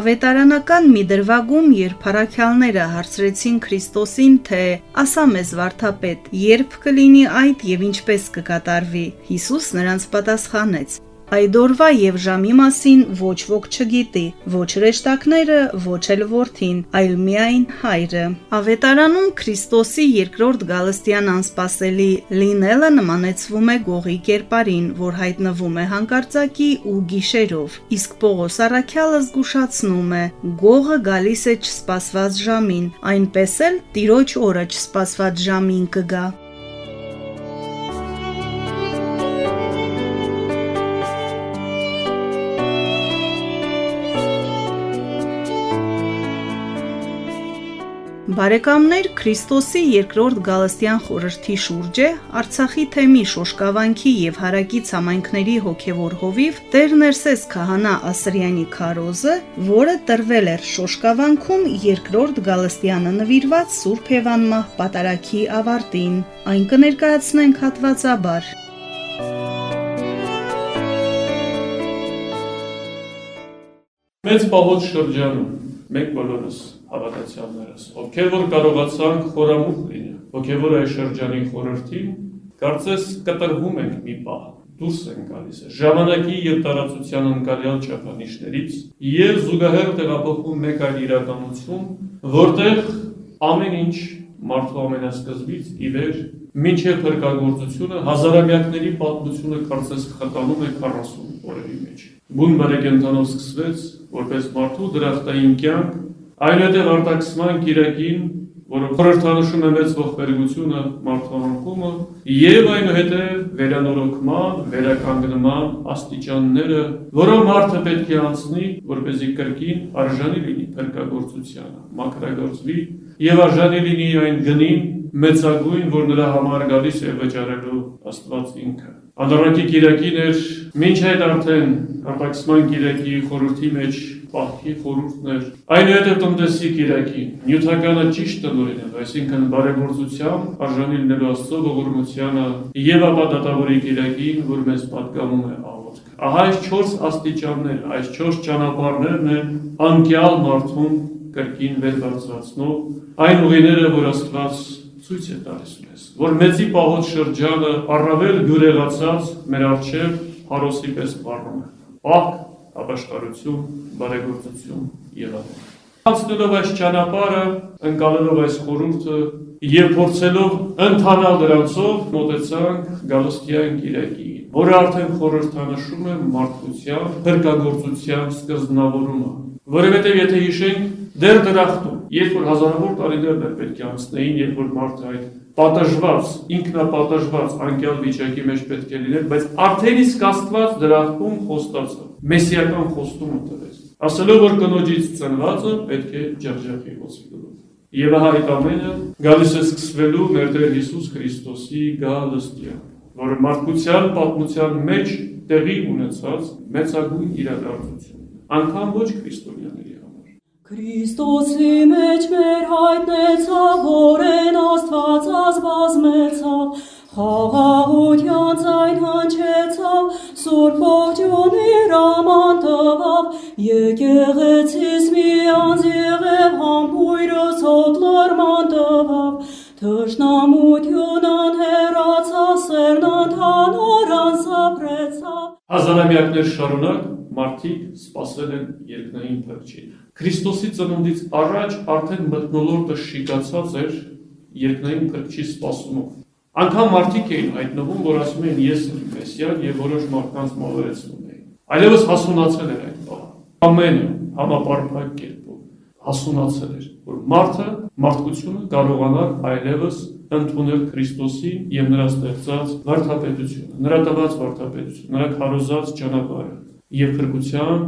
Ավետարանական մի դրվագում, երբ փարաքյալները հարցրեցին Քրիստոսին, թե ասա մեզ վարդապետ, երբ կլինի այդ եւ ինչպես կկատարվի, Հիսուս նրանց պատասխանեց. Այդ օրվա եւ ժամի մասին ոչ ոք չգիտի, ոչ ռեշտակները, ոչ էլ որդին, այլ միայն հայրը։ Ավետարանում Քրիստոսի երկրորդ գալստյան անսպասելի լինելը նմանեցվում է գողի կերպարին, որ հայտնվում է հանկարծակի ու գիշերով։ Իսկ Պողոս Արաքյալը զգուշացնում է. գողը գալիս է չսպասված ժամին, այնպես էլ Տիրոջ օրը չսպասված ժամին կգա։ Բարեկամներ Քրիստոսի երկրորդ գալստյան խորհրդի շուրջ է Արցախի թեմի շոշկավանքի եւ հարակից համայնքների հոգեվոր հովիվ Տեր Ներսես քահանա Ասրյանի քարոզը, որը տրվել էր շոշկավանքում երկրորդ գալստյանը նվիրված Սուրբ Հևանմահ պատարակի ավարտին։ Այն կներկայացնենք հատվածաբար։ Մեծ պահոց շրջանում մենք բոլորս հավատացյալներս, ովքեր որ կարողացանք խորամուխ լինել, ովքեր այս շրջանի խորհրդին, կարծես կտրվում ենք մի պահ, դուրս են գալիս ժամանակի եւ տարածության անկարյալ չափանիշներից եւ զուգահեռ տեղափոխվում մեկ այլ իրականություն, որտեղ ամեն ինչ մարդու ամենասկզբից ի վեր մինչև փրկagorցությունը հազարամյակների պատմությունը կարծես խտանում է 40 օրերի մեջ։ Բուն բարեկենտանով սկսվեց որպես մարդու դրախտային կյանք, այնուհետև արտաքսման կիրակին, որը խորհրդանշում է մեծ ողբերգությունը մարդու անցումը, եւ այնուհետև վերանորոգման, վերականգնման աստիճանները, որով մարդը պետք է անցնի, որպեսզի կրկին արժանի լինի փրկagorցությանը, մակրագործվի եւ արժանի լինի այն գնին մեծագույն, որ նրա համար գալիս է վճարելու Աստված ինքը։ Անդրանքի Կիրակին էր, ոչ այդ արդեն արտաքսման Կիրակի խորհրդի մեջ պահքի խորհուրդն էր։ Այնուհետև տնտեսի Կիրակին նյութականը ճիշտ տնօրինել, այսինքն բարեգործությամբ արժանի լինելու Աստծո ողորմությանը եւ ապա դատավորի Կիրակին, որ մեզ պատկանում է աղոթք։ Ահա այս 4 աստիճաններ, այս 4 ճանապարհներն են անկյալ մարդուն կրկին վեր բարձրացնող այն ուղիները, որ Աստված ցույց է տալիս մեզ, որ մեծի պահոց շրջանը առավել գյուրեղացած մեր արժև հարոսի պես բառնում է։ Պահ, ապաշխարություն, բարեգործություն այլն։ Անցնելով այս ճանապարհը, ընկալելով այս խորհուրդը եւ փորձելով ընթանալ դրանցով, մոտեցանք Գալստյան Կիրակի, որը արդեն խորհրդանշում է մարդկության, փրկagorցության սկզբնավորումը։ Որովհետեւ եթե հիշենք դեր դրախտում, երբ որ հազարավոր տարիներ էր պետք է անցնեին, երբ որ մարդը այդ պատժված, ինքնապատժված անկյալ վիճակի մեջ պետք է լիներ, բայց արդեն իսկ Աստված դրախտում խոստացավ, մեսիական խոստումը տվեց։ Ասելով որ կնոջից ծնվածը պետք է ջրջախի ոսկրով։ Եվ ահա այդ ամենը գալիս է սկսվելու մեր Տեր Հիսուս Քրիստոսի գալստյան, որը մարդկության պատմության մեջ տեղի ունեցած մեծագույն իրադարձություն։ Անկամ ոչ քրիստոնյաների Քրիստոսի մեջ մեր հայտնեցավ, որեն Աստված ազգազմեցավ, խաղաղության ցայն հնչեցավ, Սուրբ ողջունի ռաման տվավ, եկեղեցիս մի անձ եղև համբույրս հոտ լարման տվավ, Թշնամություն անհերացա, սերն ընդհանուր անսապրեցա։ Հազարամյակներ շարունակ մարդիկ սպասվել են երկնային փրկչին։ Քրիստոսի ծնունդից առաջ արդեն մտնոլորտը շիկացած էր երկնային փրկչի սպասումով։ Անկամ մարդիկ էին հայտնվում, որ ասում էին ես եմ Մեսիան եւ որոշ մարդկանց մոլորեցնում էին։ Այլևս հասունացել էր այդ բանը։ Ամենը համապարփակ կերպով հասունացել էր, որ մարդը, մարդկությունը կարողանար այլևս ընդունել Քրիստոսին եւ նրա ստեղծած վարդապետությունը, նրա տված վարդապետությունը, նրա քարոզած ճանապարհը եւ փրկության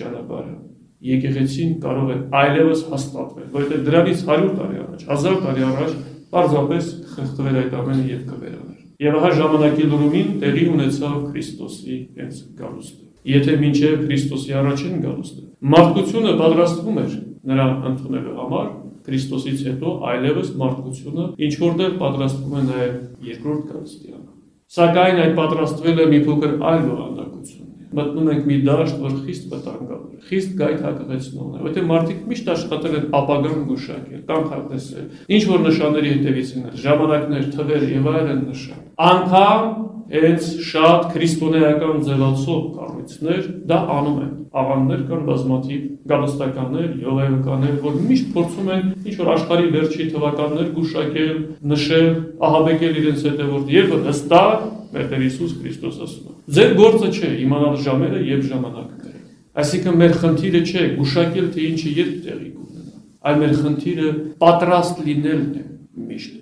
ճանապարհը եկեղեցին կարող է այլևս հաստատվել, որովհետև դրանից 100 տարի առաջ, 1000 տարի առաջ պարզապես խեղդվել այդ ամենը եւ կվերանար։ Եվ ահա ժամանակի լուրումին տեղի ունեցավ Քրիստոսի հենց գալուստը։ Եթե մինչև Քրիստոսի առաջին գալուստը մարդկությունը պատրաստվում էր նրա ընդունելու համար, Քրիստոսից հետո այլևս մարդկությունը ինչ որտեղ պատրաստվում է նաև երկրորդ գալուստի համար։ Սակայն այդ պատրաստվել է մի փոքր այլ բովանդակություն մտնում ենք մի դաշտ, որ խիստ վտանգավոր է, խիստ գայթակղեցնող է, որտեղ մարդիկ միշտ աշխատել են ապագան գուշակել, կանխատեսել, ինչ որ նշանների հետևից են, ժամանակներ, թվեր եւ այլն նշան։ Անկամ հենց շատ քրիստոնեական ձևացող կառույցներ դա անում են։ Աղաններ կան բազմաթիվ գալստականներ, յովայականներ, որ միշտ փորձում են ինչ որ աշխարհի վերջի թվականներ գուշակել, նշել, ահաբեկել իրենց հետևորդ եւ հստակ մեր Տեր Հիսուս Քրիստոս ասում է։ Ձեր գործը չէ իմանալ ժամերը եւ ժամանակները։ Այսինքն մեր խնդիրը չէ գուշակել թե ինչը երբ տեղի կունենա, այլ մեր խնդիրը պատրաստ լինելն է միշտ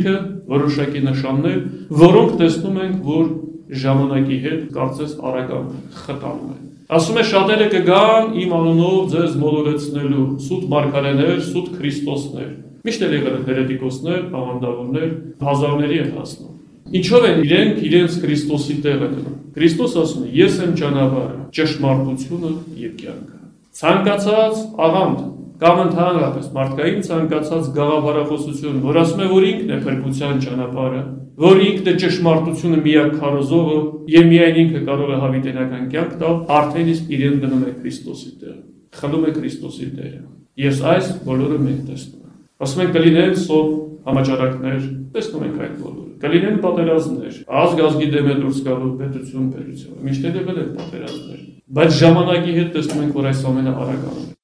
Գիրքը որոշակի նշաններ, որոնք տեսնում ենք, որ ժամանակի հետ կարծես արական խտանում են։ Ասում է շատերը կգան իմ անունով ձեզ մոլորեցնելու սուտ մարգարեներ, սուտ Քրիստոսներ։ Միշտ էլ եղել են հերետիկոսներ, աղանդավորներ, հազարների են հասնում։ Ինչով են իրենք իրենց Քրիստոսի տեղը դնում։ Քրիստոս ասում է. Ես եմ ճանապարհը, ճշմարտությունը եւ կյանքը։ Ցանկացած աղանդ կամ ընդհանրապես մարդկային ցանկացած գաղափարախոսություն, որ ասում է, որ ինքն է փրկության ճանապարհը, որ ինքն է ճշմարտությունը միակ քարոզողը եւ միայն ինքը կարող է հավիտենական կյանք տալ, արդեն իսկ իրեն դնում է Քրիստոսի տեղը, խլում է Քրիստոսի տեղը։ Ես այս բոլորը մենք տեսնում ենք։ Ասում են կլինեն սով համաճարակներ, տեսնում ենք այդ բոլորը։ Կլինեն պատերազմներ, ազգ ազգի դեմ է դուրս գալու պետություն պետություն։ Միշտ եղել են պատերազմներ, բայց ժամանակի հետ տեսնում ենք, որ այս ամենը արագանում է։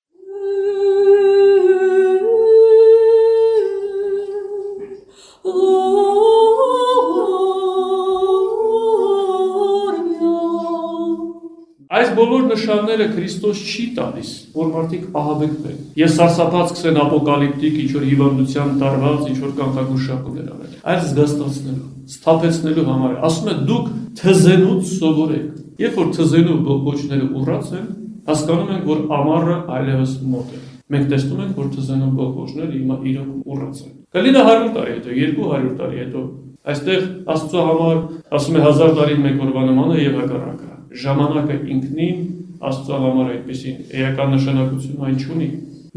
Այս բոլոր նշանները Քրիստոս չի տալիս, որ մարդիկ ահաբեկվեն։ Ես սարսափած կսեն ապոկալիպտիկ ինչ որ հիվանդության տարված, ինչ որ կանխագուշակումներ անել։ Այլ զգաստացնելու, սթափեցնելու համար ասում է դուք թզենուց սովորեք։ Երբ որ թզենու բողբոջները ուռած են, հասկանում ենք, որ ամառը այլևս մոտ է։ Մենք տեսնում ենք, որ թզենու բողբոջները հիմա իրոք ուռած են։ Կլինի 100 տարի հետո, 200 տարի հետո Այստեղ Աստծո համար ասում է 1000 տարին մեկ օրվա նման է եւ հակառակը ժամանակը ինքնին Աստծո համար այդպեսի էական նշանակություն այն չունի։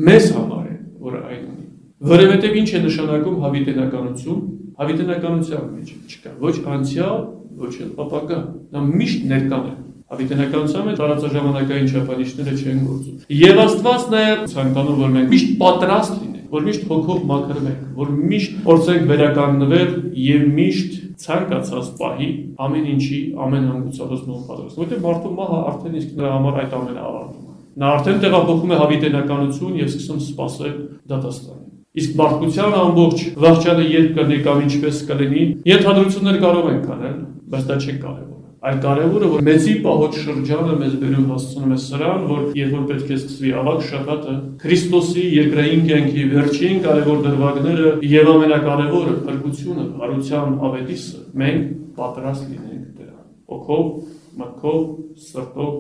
Մեզ համար է, որ այն ունի։ Որովհետև ինչ է նշանակում հավիտենականություն, հավիտենականության մեջ չկա ոչ անցյալ, ոչ էլ ապագա։ Դա միշտ ներկան է։ Հավիտենականության մեջ տարածաժամանակային չափանիշները չեն գործում։ Եվ Աստված նաև ցանկանում որ մենք միշտ պատրաստ որ միշտ հոգով մաքրում ենք, որ միշտ փորձենք վերականգնվել եւ միշտ ցանկացած պահի ամեն ինչի ամեն հանգուցալուծում պատրաստ։ Որտեղ մարդու մահը արդեն իսկ նրա համար այդ ամենը ավարտում է։ Նա արդեն տեղափոխում է հավիտենականություն եւ սկսում սпасել դատաստանը։ Իսկ մարդկության ամբողջ վարչանը երբ կնեկավ ինչպես կլինի, ենթադրություններ կարող ենք անել, բայց դա չի կարևոր։ Այլ կարևորը որ մեծի պահոց շրջանը մեզ բերում հասցնում է սրան, որ երբ որ պետք է սկսվի ավակ շաբաթը, Քրիստոսի երկրային կյանքի վերջին կարևոր դրվագները եւ ամենակարևորը փրկությունը, հարության ավետիսը, մենք պատրաստ լինենք դրան։ Օքով, մտքով, սրտով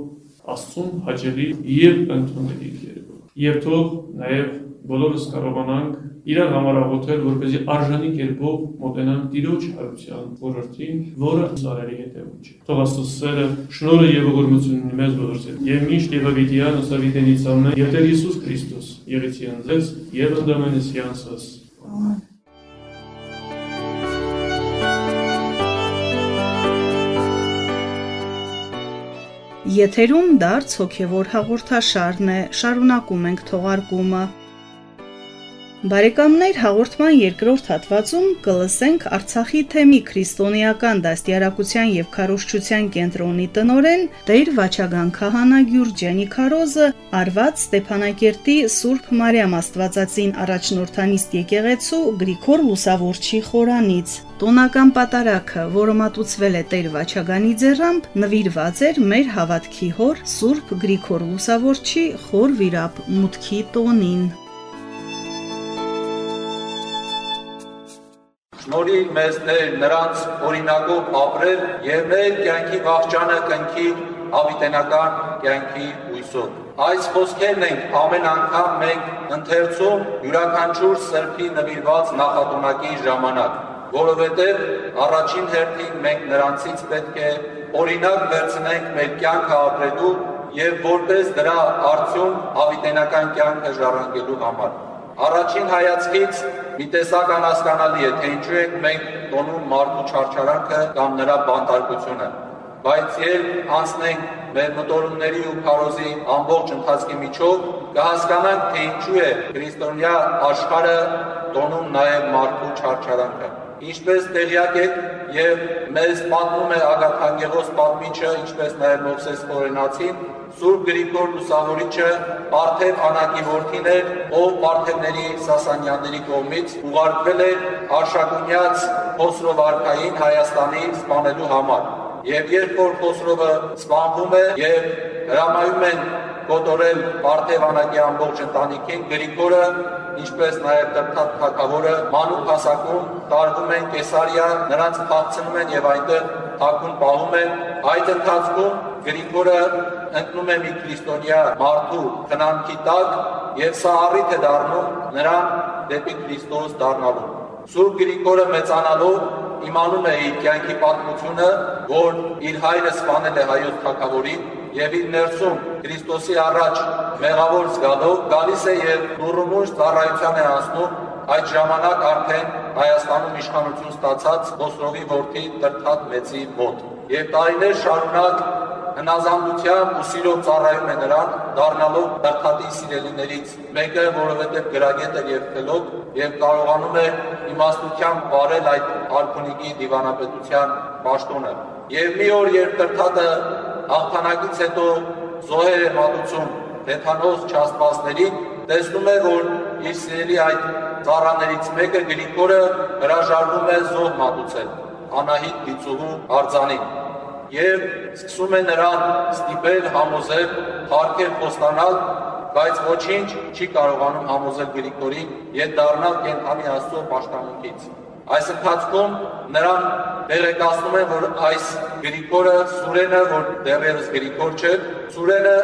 Աստծուն հաճելի եւ ընդունելի երևով։ Եվ թող նաեւ բոլորս կարողանանք իրար համար աղոթել, որպեսզի արժանի կերպով մոտենանք Տիրոջ հարության ոլորտին, որը ծառերի հետևում չէ։ Թող Աստծո սերը, շնորհը եւ ողորմությունը մեզ հետ։ Եվ միշտ եւ ավիտյան ուսավիտենից ամեն, եւ Տեր Հիսուս Քրիստոս, եղեցի ընձես եւ ընդամենս յանսս։ Ամեն։ Եթերում դարձ հոգևոր հաղորդաշարն է, շարունակում ենք թողարկումը։ Բարեկամներ հաղորդման երկրորդ հատվածում կլսենք Արցախի թեմի քրիստոնեական դաստիարակության եւ քարոշչության կենտրոնի տնորեն Տեր Վաչագան Քահանա Գյուրջյանի Քարոզը Արված Ստեփանակերտի Սուրբ Մարիամ Աստվածածին առաջնորդանիստ եկեղեցու Գրիգոր Լուսավորչի խորանից Տոնական պատարակը, որը մատուցվել է Տեր Վաչագանի ձեռամբ, նվիրված էր մեր հավատքի հոր Սուրբ Գրիգոր Լուսավորչի խոր վիրապ մուտքի տոնին։ Շնորհի մեզ Տեր նրանց օրինակով ապրել եւ մեր կյանքի վաղճանը կնքի ավիտենական կյանքի հույսով։ Այս խոսքերն ենք ամեն անգամ մենք ընթերցում յուրաքանչյուր սրբի նվիրված նախատունակի ժամանակ, որովհետև առաջին հերթին մենք նրանցից պետք է օրինակ վերցնենք մեր կյանքը ապրելու եւ որպես դրա արդյուն ավիտենական կյանքը ժառանգելու համար։ Առաջին հայացքից մի տեսակ անհասկանալի է, թե ինչու ենք մենք տոնում մարդու չարչարանքը կամ նրա բանտարկությունը։ Բայց երբ անցնենք մեր մտորումների ու քարոզի ամբողջ ընթացքի միջով, կհասկանանք, թե ինչու է քրիստոնյա աշխարհը տոնում նաև մարդու չարչարանքը։ Ինչպես տեղյակ եք եւ մեզ պատմում է Ագաթանգեղոս պատմիչը, ինչպես նաև Մովսես Խորենացին, Սուրբ Գրիգոր Լուսավորիչը Պարթև Անակի որդին էր, ով Պարթևների Սասանյանների կողմից ուղարկվել էր Արշակունյաց Խոսրով արքային Հայաստանի սպանելու համար։ Եվ երբ որ Խոսրովը սպանվում է եւ հրամայում են կոտորել Պարթև Անակի ամբողջ ընտանիքին, Գրիգորը, ինչպես նաև Տրթատ թագավորը մանուկ հասակում տարվում են Կեսարիա, նրանց փախցնում են եւ այնտեղ թակուն պահում են։ Այդ ընթացքում Գրիգորը ընկնում է մի քրիստոնյա մարդու խնամքի տակ եւ սա առիթ է դառնում նրան դեպի Քրիստոս դառնալու։ Սուրբ Գրիգորը մեծանալով իմանում է իր կյանքի պատմությունը, որ իր հայրը սպանել է հայոց թագավորին եւ իր ներսում Քրիստոսի առաջ մեղավոր զգալով գալիս է եւ նուրումուշ ծառայության է անցնում այդ ժամանակ արդեն Հայաստանում իշխանություն ստացած Խոսրովի որդի Տրթատ մեծի մոտ։ Եվ տարիներ շարունակ հնազանդությամբ ու սիրով ծառայում է նրան, դառնալով Տրթատի սիրելիներից մեկը, որովհետև գրագետ է եւ թելոք եւ կարողանում է իմաստությամբ վարել այդ արքունիքի դիվանապետության պաշտոնը։ Եվ մի օր, երբ Տրթատը հաղթանակից հետո զոհեր է մատուցում Թեթանոս չաստվածներին, տեսնում է, որ իր սիրելի այդ ծառաներից մեկը Գրիգորը հրաժարվում է զոհ մատուցել Անահիտ Դիցուհու արձանին եւ սկսում է նրան ստիպել, համոզել, հարկել խոստանալ, բայց ոչինչ չի կարողանում համոզել Գրիգորին եւ դառնալ կենթանի Աստծո պաշտամունքից։ Այս ընթացքում նրան տեղեկացնում են, որ այս Գրիգորը Սուրենը, որ դեռևս Գրիգոր չէ, Սուրենը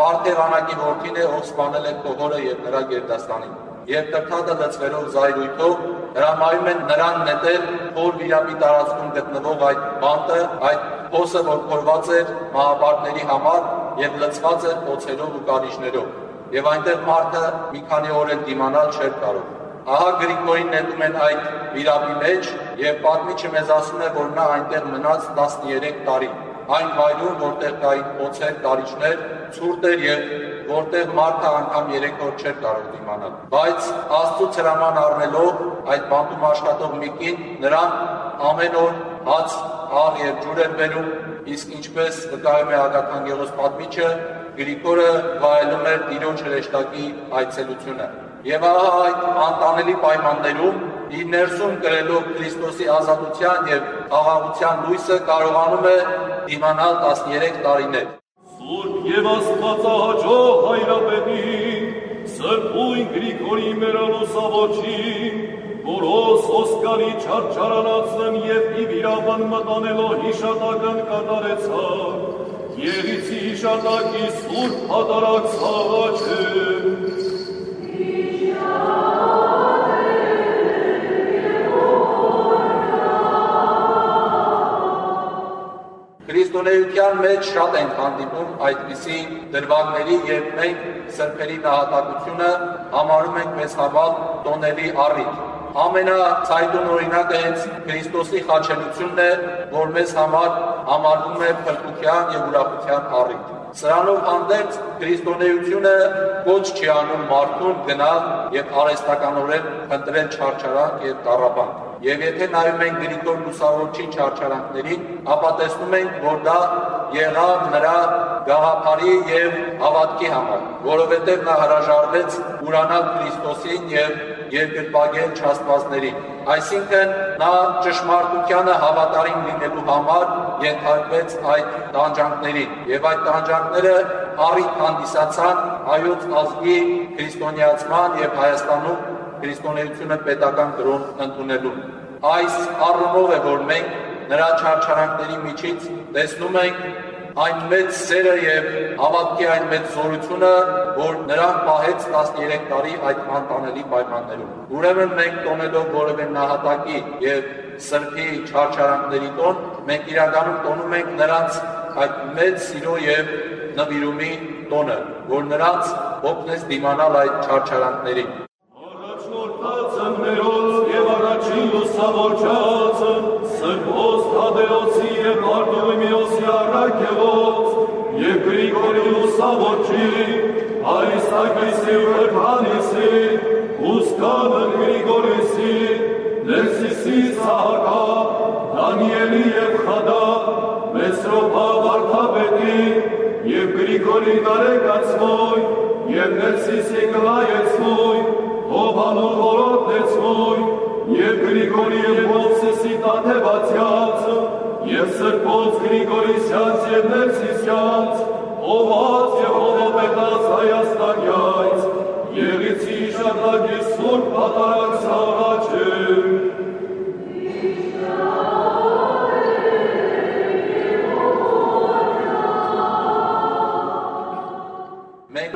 Պարթևանակի որդին է, ով սպանել է Կողորը եւ նրա գերդաստանին եւ տրթատը լցվելով զայրույթով հրամայում են նրան նետել որ վիրապի տարածքում գտնվող այդ բանտը, այդ փոսը, որ փորված էր մահապարտների համար եւ լցված էր փոցերով ու կարիճներով։ Եվ այնտեղ մարդը մի քանի օր էլ դիմանալ չէր կարող։ Ահա Գրիգորին նետում են այդ վիրապի մեջ եւ պատմիչը մեզ ասում է, որ նա այնտեղ մնաց 13 տարի այն վայրում, որտեղ կային փոցեր, կարիճներ, ցուրտ էր եւ որտեղ մարդը անգամ 3 օր չէր կարող դիմանալ։ Բայց Աստծո հրաման առնելով այդ բանտում աշխատող մի կին նրան ամեն օր հաց, աղ եւ ջուր էր բերում, իսկ ինչպես վկայում է Ագաթանգելոս պատմիչը, Գրիգորը վայելում էր Տիրոջ հրեշտակի այցելությունը։ Ահա այդ անտանելի պայմաններում իր ներսում կրելով Քրիստոսի ազատության եւ աղաղության լույսը կարողանում է դիմանալ 13 տարիներ։ Սուրբ եւ Աստվածահաճող հայրապետի Սրբույն Գրիգորի մերալուսավորչի Որոս Օսկարի չարչարանացն եւ իվիրաբան մտանելով հիշատակն կատարեցավ Եղիցի հիշատակի սուրբ հատարակ ցավաչը Քրիստոնեության մեջ շատ են հանդիպում այդպիսի դրվագների, երբ մենք սրբերի նահատակությունը համարում ենք մեզ համար տոնելի առիթ։ Ամենացայտուն օրինակը հենց Քրիստոսի խաչելությունն է, որ մեզ համար համարվում է փրկության եւ ուրախության առիթ։ Սրանով հանդերձ քրիստոնեությունը ոչ չի անում մարդուն գնալ եւ արհեստականորեն ընտրել չարչարանք եւ տառապանք։ Եվ եթե նայում ենք Գրիգոր Լուսավորչի չարչարանքներին, ապա տեսնում ենք, որ դա եղավ նրա գաղափարի եւ հավատքի համար, որովհետեւ նա հրաժարվեց ուրանալ Քրիստոսին եւ երկրպագել չաստվածներին։ Այսինքն նա ճշմարտությանը հավատարիմ լինելու համար ենթարկվեց այդ տանջանքներին եւ այդ տանջանքները առիթ հանդիսացան հայոց ազգի քրիստոնեացման եւ Հայաստանում քրիստոնեությունը պետական կրոն ընդունելուն։ Այս առումով է, որ մենք նրա չարչարանքների միջից տեսնում ենք այն մեծ սերը եւ հավատքի այն մեծ զորությունը, որ նրան պահեց 13 տարի այդ անտանելի պայմաններում։ Ուրեմն մենք տոնելով որևէ նահատակի եւ սրբի չարչարանքների տոն, մենք իրականում տոնում ենք նրանց այդ մեծ սիրո եւ նվիրումի տոնը, որ նրանց օգնես դիմանալ այդ չարչարանքներին ծններոց եւ առաջին լուսավորչածը Սրբոս Թադեոցի եւ Բարդոմեոսի առաքելոց եւ Գրիգորի լուսավորչի Արիսակիսի Վրհանիսի Ուսկանը Գրիգորիսի Լեսիսի Սահակա Դանիելի եւ Խադա Մեսրոպա Վարդապետի եւ Գրիգորի Նարեկացվոյ եւ Ներսիսի Գլայեցվոյ Հովանու որոտնեցվոյ, և Գրիգորի և Մովսեսի տաթևացյաց, և սրբոց Գրիգորիսյաց և ներսիսյաց, հոված և հովապետաց Հայաստանյայց, եղիցի շարդագի սուրբ հատարակ սաղաչեմ,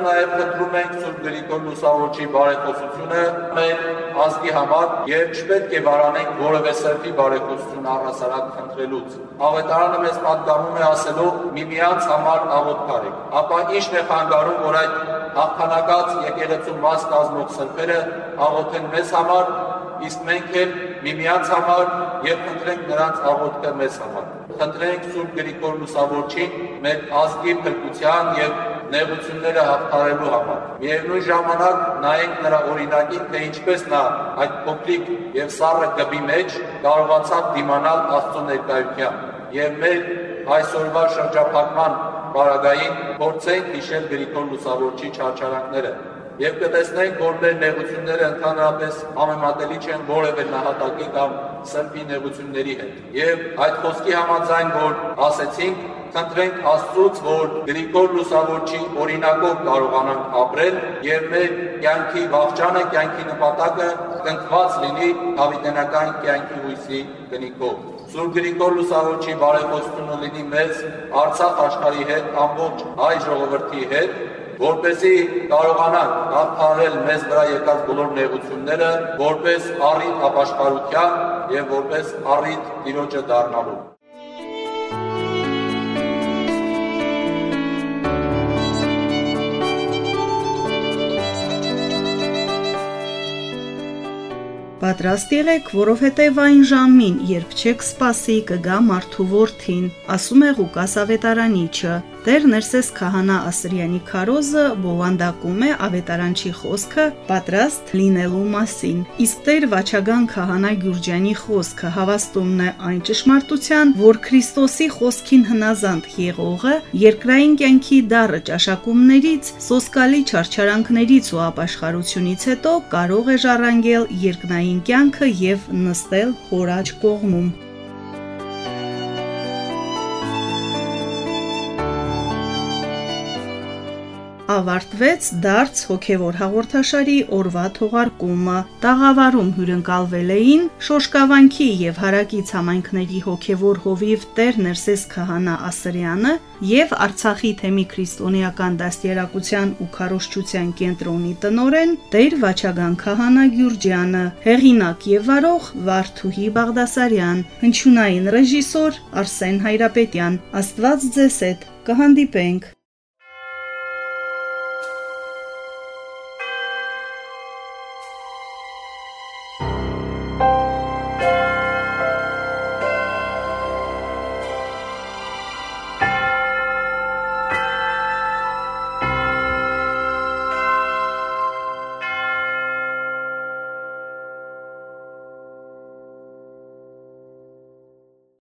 նաև խնդրում ենք Սուրբ Գրիգոր Լուսավորչի բարեփոխությունը մեր ազգի համար եւ չպետք է վարանենք որևէ սրբի բարեփոխություն առհասարակ խնդրելուց։ Ավետարանը մեզ պատկանում է ասելով՝ միմյանց համար աղոթք արեք։ Ապա ի՞նչն է խանգարում, որ այդ հաղթանակած եկեղեցու մաս կազմող սրբերը աղոթեն մեզ համար, իսկ մենք էլ միմյանց համար եւ խնդրենք նրանց աղոթքը մեզ համար։ Խնդրենք Սուրբ Գրիգոր Լուսավորչին մեր ազգի փրկության եւ նեղությունները հաղթարելու համար։ Միևնույն ժամանակ նայենք նրա օրինակին, թե ինչպես նա այդ փոքրիկ եւ սառը գբի մեջ կարողացավ դիմանալ Աստծո ներկայության։ Եվ մեր այսօրվա շրջափակման բարագային փորձենք հիշել Գրիգոր Լուսավորչի չարչարանքները եւ կտեսնենք, որ մեր նեղությունները ընդհանրապես համեմատելի չեն որևէ նահատակի կամ սրբի նեղությունների հետ։ Եվ այդ խոսքի համաձայն, որ ասեցինք, խնդրենք Աստծուց, որ Գրիգոր Լուսավորչի օրինակով կարողանանք ապրել եւ մեր կյանքի վաղճանը, կյանքի նպատակը կնքված լինի հավիտենական կյանքի հույսի գնիկով։ Սուրբ Գրիգոր Լուսավորչի բարեփոխությունը լինի մեզ Արցախ աշխարհի հետ, ամբողջ հայ ժողովրդի հետ, որպեսի կարողանանք հաղթահարել մեզ վրա եկած բոլոր նեղությունները, որպես առիթ ապաշխարության եւ որպես առիթ Տիրոջը դառնալու։ Պատրաստ եղեք, որովհետև այն ժամին, երբ չեք սպասի, կգա մարդու որդին, ասում է Ղուկաս ավետարանիչը։ Տեր Ներսես քահանա Ասրյանի քարոզը բովանդակում է ավետարանչի խոսքը պատրաստ լինելու մասին։ Իսկ Տեր Վաչագան քահանա Գյուրջյանի խոսքը հավաստումն է այն ճշմարտության, որ Քրիստոսի խոսքին հնազանդ եղողը երկրային կյանքի դառը ճաշակումներից, սոսկալի չարչարանքներից ու ապաշխարությունից հետո կարող է ժառանգել երկնային կյանքը եւ նստել հորաջ կողմում։ ավարտվեց դարձ հոգևոր հաղորդաշարի օրվա թողարկումը։ Տաղավարում հյուրընկալվել էին Շոշկավանքի եւ Հարակից համայնքների հոգևոր հովիվ Տեր Ներսես Քահանա Ասրյանը եւ Արցախի թեմի քրիստոնեական դաստիարակության ու քարոշչության կենտրոնի տնորեն Տեր Վաչագան Քահանա Գյուրջյանը, հեղինակ եւ վարող Վարդուհի Բաղդասարյան, հնչյունային ռեժիսոր Արսեն Հայրապետյան։ Աստված ձեզ հետ կհանդիպենք